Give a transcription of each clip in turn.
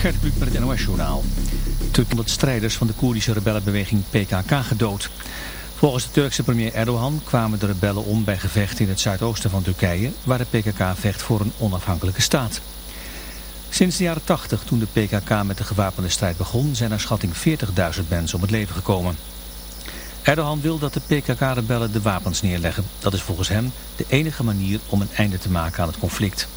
Gert Kluk met het NOS-journaal. het strijders van de Koerdische rebellenbeweging PKK gedood. Volgens de Turkse premier Erdogan kwamen de rebellen om bij gevechten in het zuidoosten van Turkije... waar de PKK vecht voor een onafhankelijke staat. Sinds de jaren 80, toen de PKK met de gewapende strijd begon... zijn er schatting 40.000 mensen om het leven gekomen. Erdogan wil dat de PKK-rebellen de wapens neerleggen. Dat is volgens hem de enige manier om een einde te maken aan het conflict.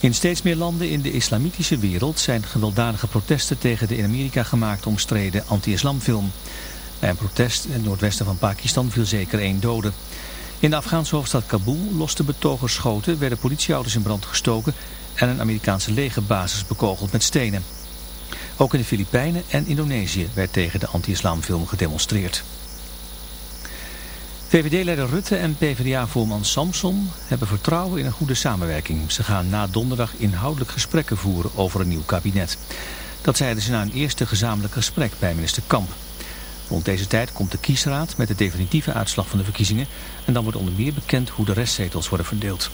In steeds meer landen in de islamitische wereld zijn gewelddadige protesten tegen de in Amerika gemaakte omstreden anti-islamfilm. Bij een protest in het noordwesten van Pakistan viel zeker één dode. In de Afghaanse hoofdstad Kabul losten betogers schoten, werden politieauto's in brand gestoken en een Amerikaanse legerbasis bekogeld met stenen. Ook in de Filipijnen en Indonesië werd tegen de anti-islamfilm gedemonstreerd. VVD-leider Rutte en PvdA-voorman Samson hebben vertrouwen in een goede samenwerking. Ze gaan na donderdag inhoudelijk gesprekken voeren over een nieuw kabinet. Dat zeiden ze na een eerste gezamenlijk gesprek bij minister Kamp. Rond deze tijd komt de kiesraad met de definitieve uitslag van de verkiezingen... en dan wordt onder meer bekend hoe de restzetels worden verdeeld.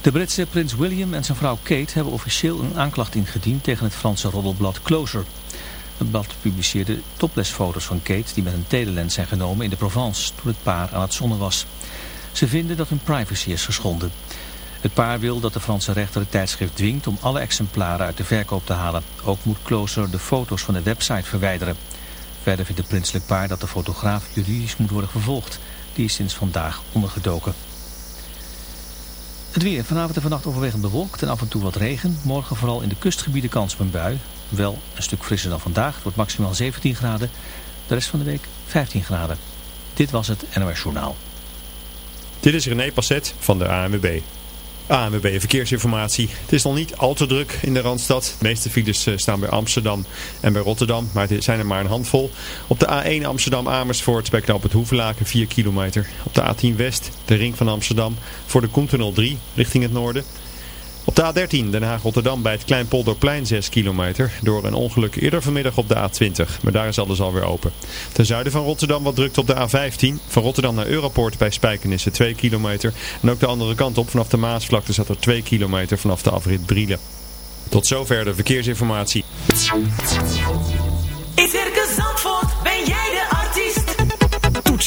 De Britse prins William en zijn vrouw Kate hebben officieel een aanklacht ingediend tegen het Franse roddelblad Closer... Het blad publiceerde toplesfoto's van Kate die met een telelens zijn genomen in de Provence toen het paar aan het zonnen was. Ze vinden dat hun privacy is geschonden. Het paar wil dat de Franse rechter het tijdschrift dwingt om alle exemplaren uit de verkoop te halen. Ook moet Closer de foto's van de website verwijderen. Verder vindt het prinselijk paar dat de fotograaf juridisch moet worden vervolgd. Die is sinds vandaag ondergedoken. Het weer. Vanavond en vannacht overwegend bewolkt en af en toe wat regen. Morgen vooral in de kustgebieden kans op een bui. Wel een stuk frisser dan vandaag. Het wordt maximaal 17 graden. De rest van de week 15 graden. Dit was het NOS Journaal. Dit is René Passet van de ANWB. ANWB Verkeersinformatie. Het is nog niet al te druk in de Randstad. De meeste files eh, staan bij Amsterdam en bij Rotterdam, maar het zijn er maar een handvol. Op de A1 Amsterdam-Amersfoort bij knap het Hoevelaken 4 kilometer. Op de A10 West, de ring van Amsterdam, voor de Koentunnel 3 richting het noorden. Op de A13 Den Haag-Rotterdam bij het Kleinpolderplein 6 kilometer. Door een ongeluk eerder vanmiddag op de A20. Maar daar is alles alweer open. Ten zuiden van Rotterdam wat drukt op de A15. Van Rotterdam naar Europoort bij Spijkenissen 2 kilometer. En ook de andere kant op vanaf de Maasvlakte zat er 2 kilometer vanaf de afrit Brielen. Tot zover de verkeersinformatie. In Circus Zandvoort ben jij de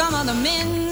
Some other men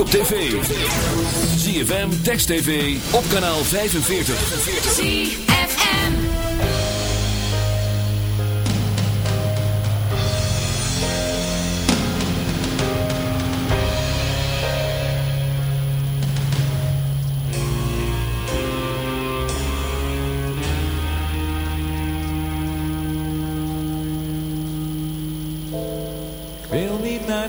op tv. ZFM, Text TV, op kanaal 45. ZFM. Ik wil niet naar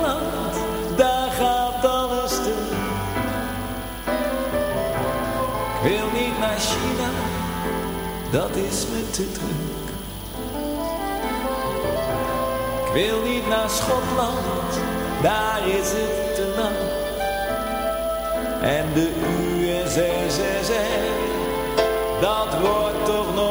dat is me te druk. Ik wil niet naar Schotland, daar is het te nat. En de USSR, dat wordt toch nooit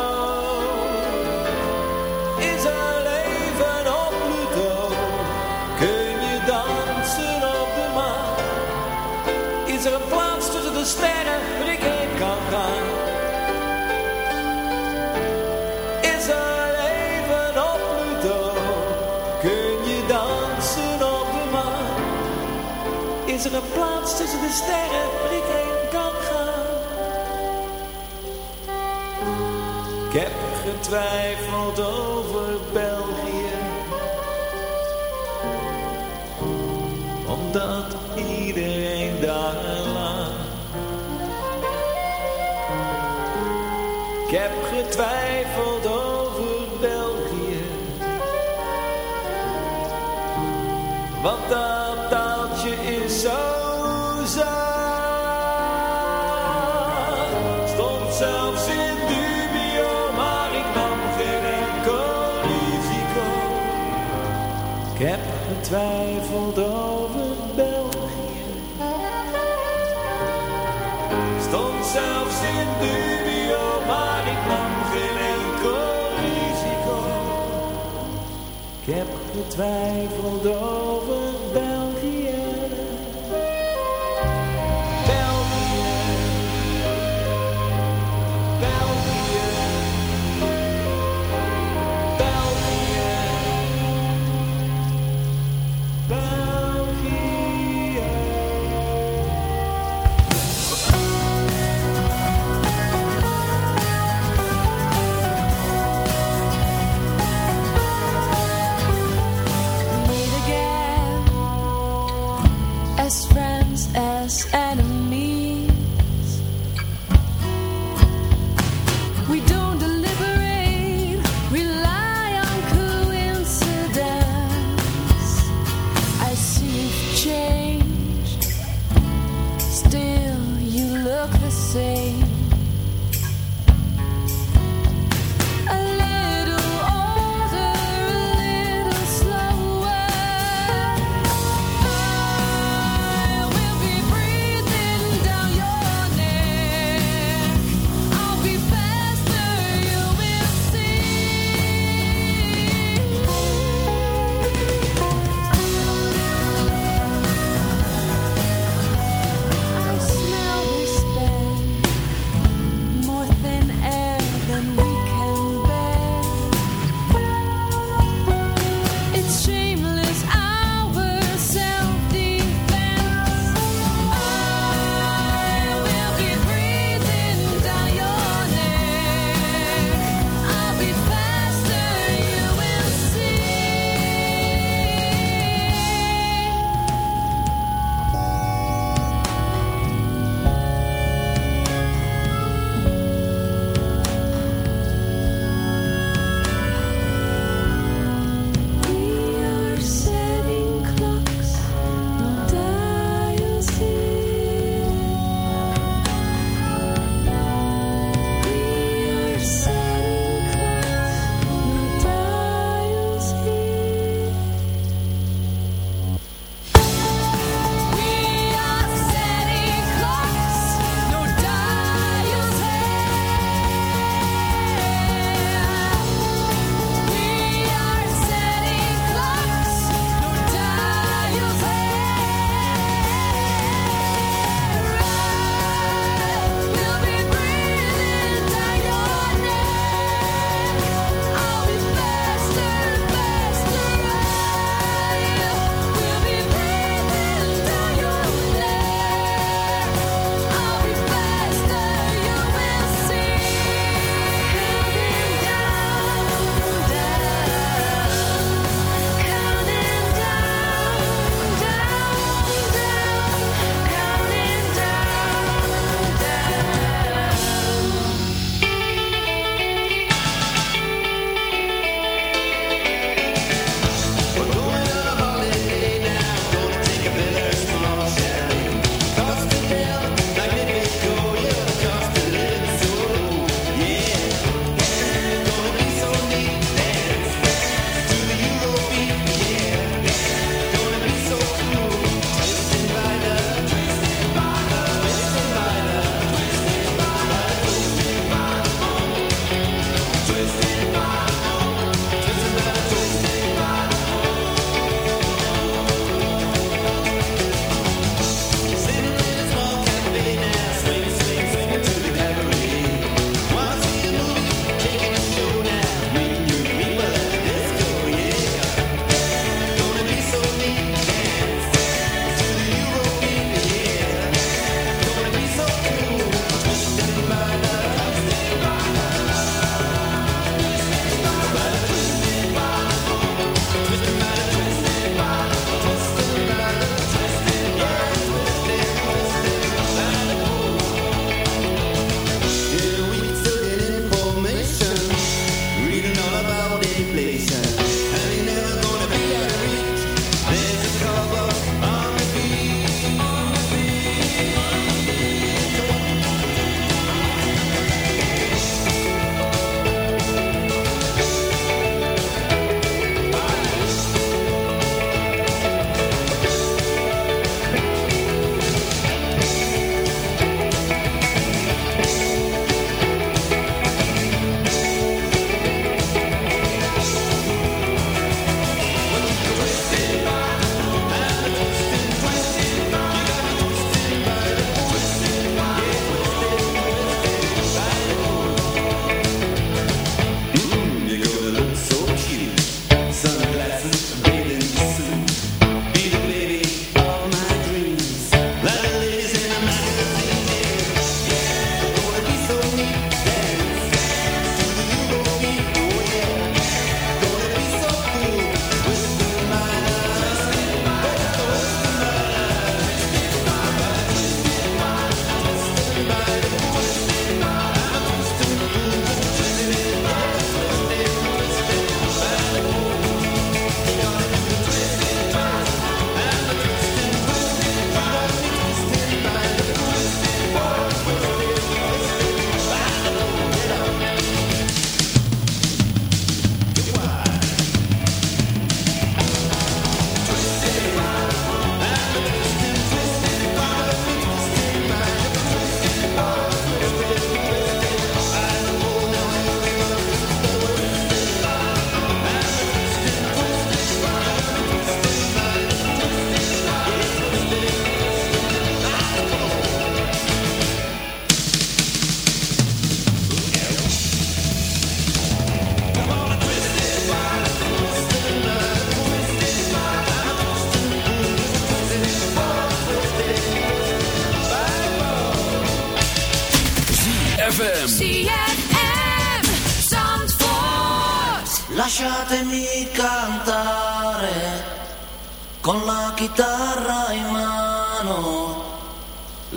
De sterren waar ik heen kan gaan? Ik heb getwijfeld over getwijfeld over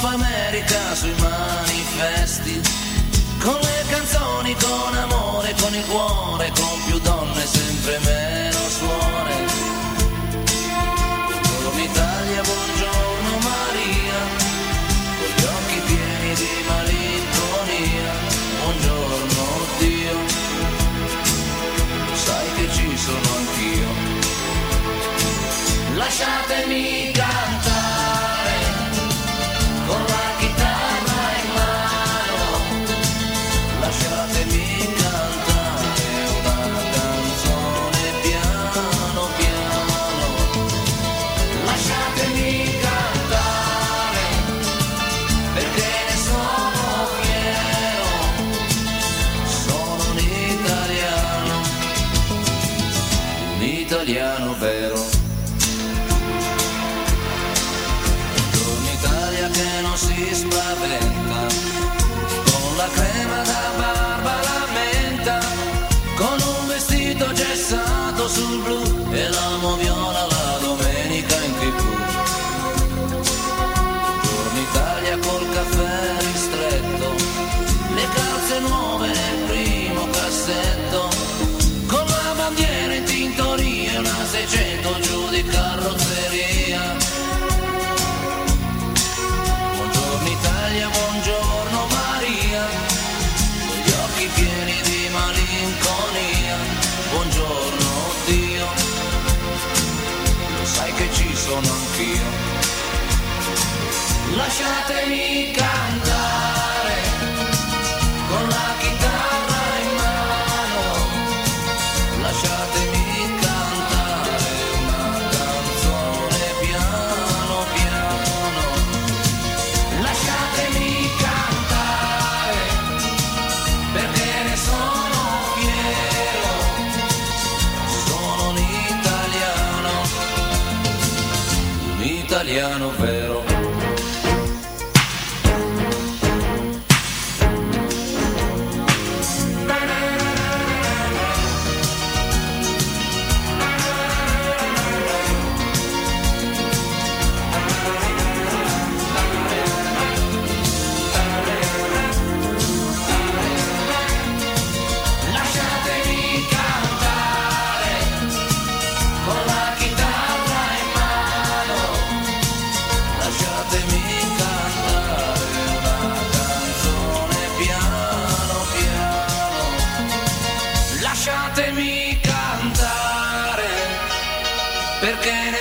Coppa America sui manifesti, con le canzoni, con amore, con il cuore, con più donne e sempre meno suore. Buongiorno Italia, buongiorno Maria, con gli occhi pieni di malinconia, buongiorno Dio, sai che ci sono anch'io. Lasciatemi piano bello.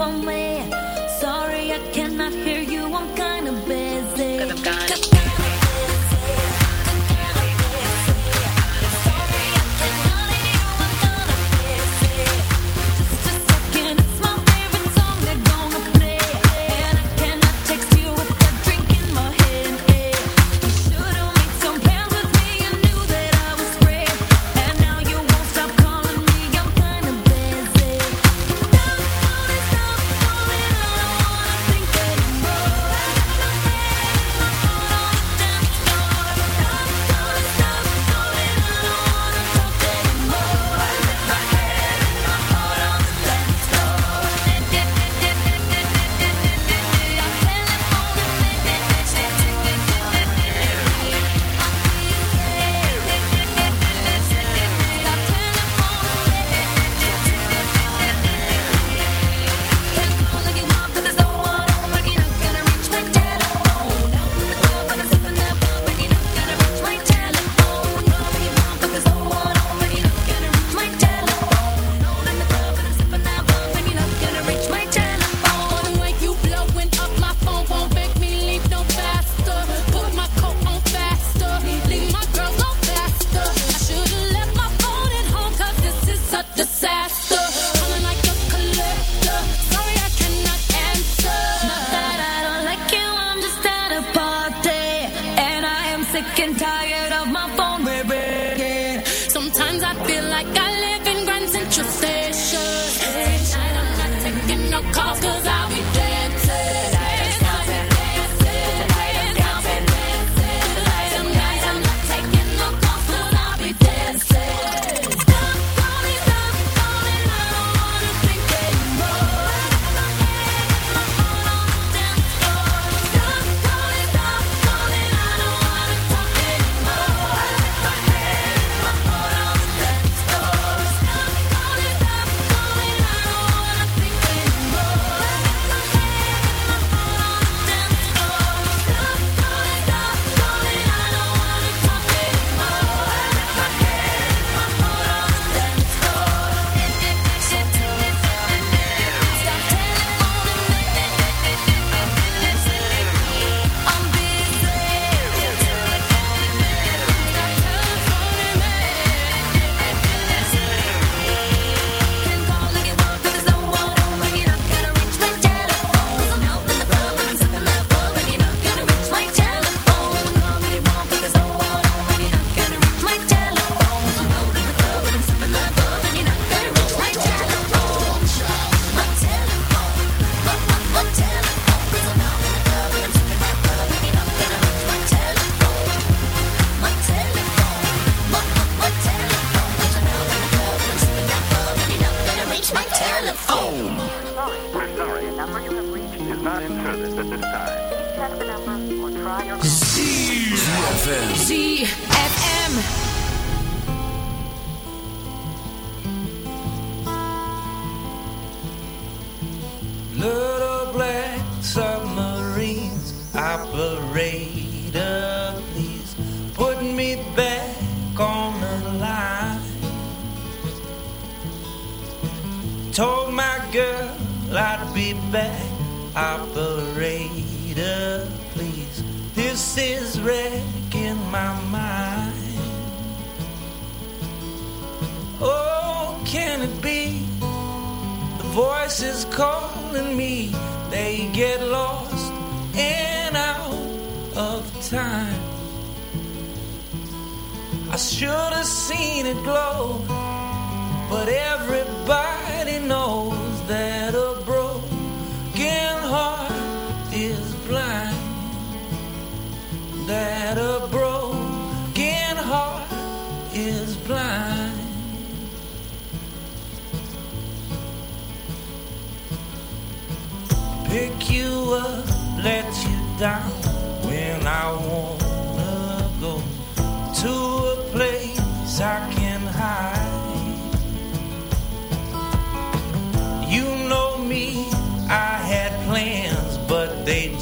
ponme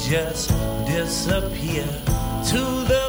just disappear to the